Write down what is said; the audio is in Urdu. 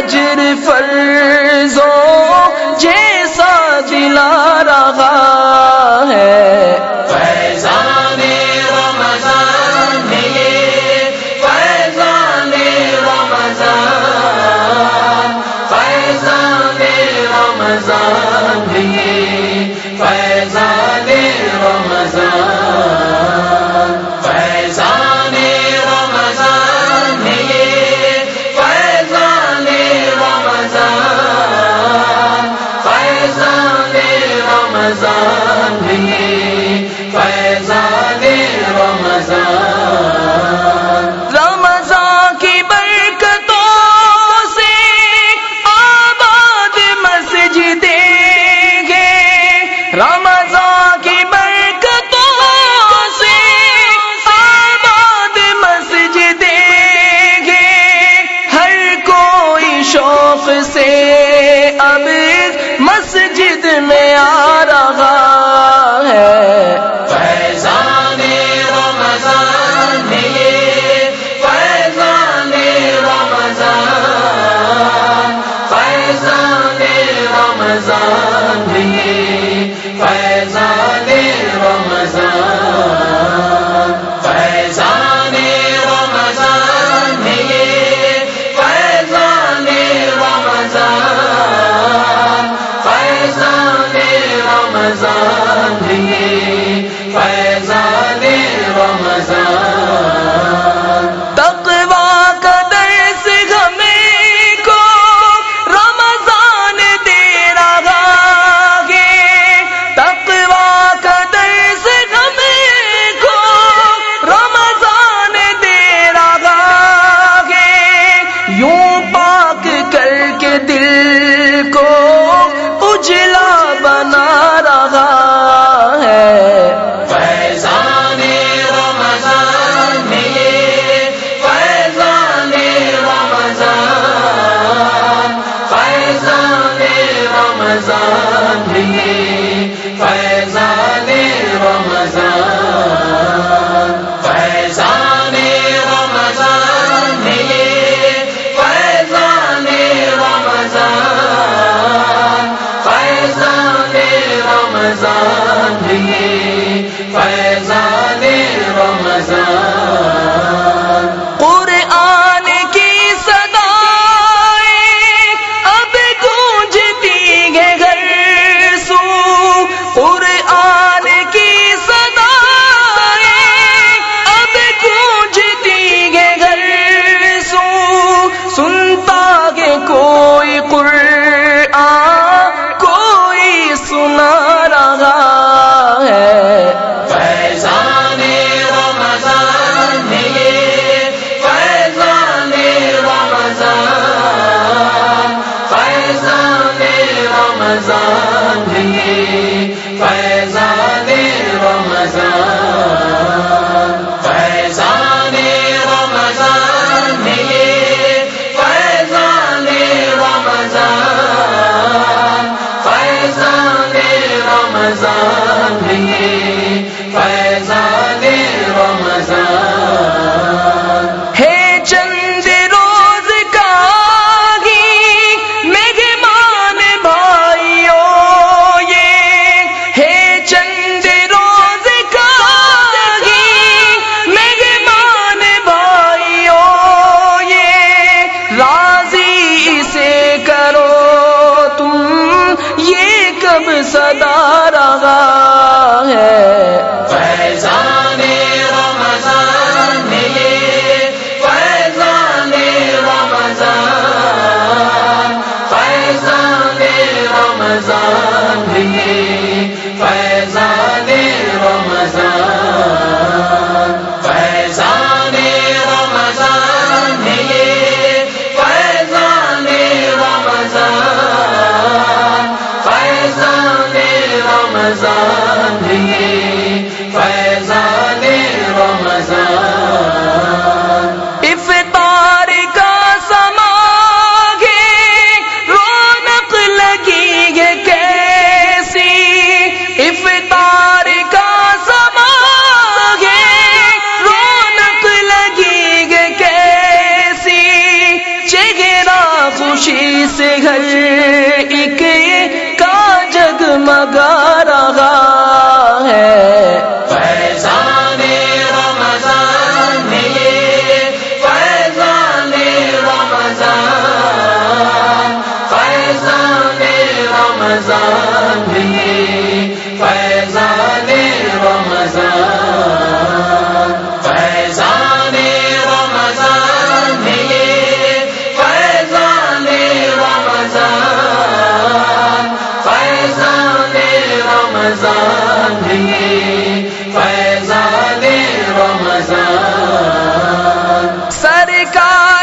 اجر فرضو جیسا دلا رہا ہے۔ رمضان رمضان رمضان رمضان کی زانے صدا رہا ہے۔ فیضان رمضان ملے فیضان رمضان فیضان رمضان رمضان سرکار